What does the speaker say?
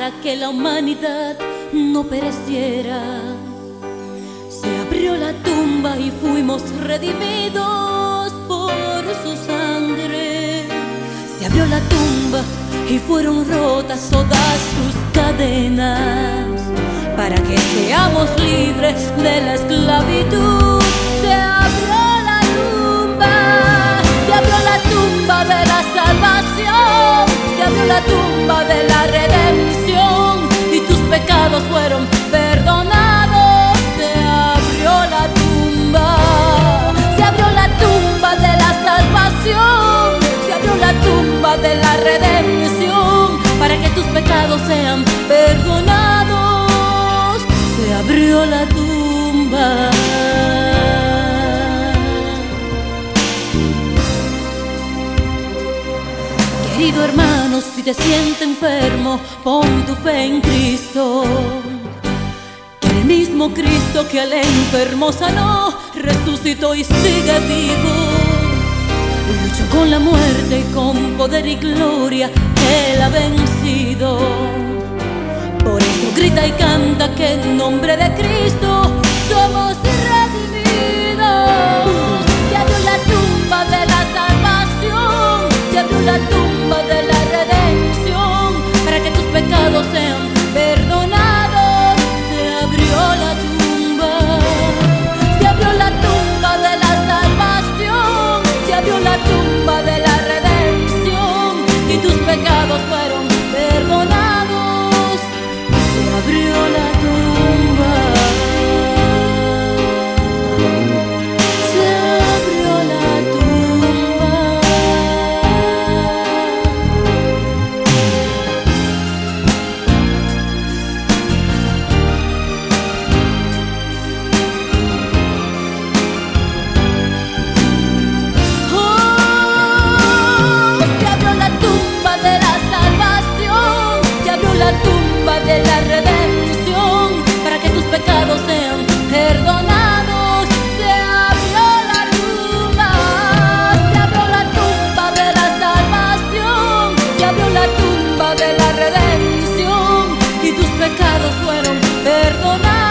para que la humanidad no pereciera. Se abrió la tumba y fuimos redimidos por su sangre. Se abrió la tumba y fueron rotas todas sus cadenas para que seamos libres de la esclavitud. Se abrió la tumba, se abrió la tumba de la salvación, se abrió la tumba de la fueron perdonados. Se abrió la tumba, se abrió la tumba de la salvación, se abrió la tumba de la redención. Para que tus pecados sean Querido hermano, si te sientes enfermo, pon tu fe en Cristo. El mismo Cristo que al enfermo sanó, resucitó y sigue vivo. Luchó con la muerte y con poder y gloria, Él ha vencido. Por eso grita y canta que en nombre de Cristo somos redimidos. Se abrió la tumba de la salvación, se abrió la tumba pecados fueron perdonados.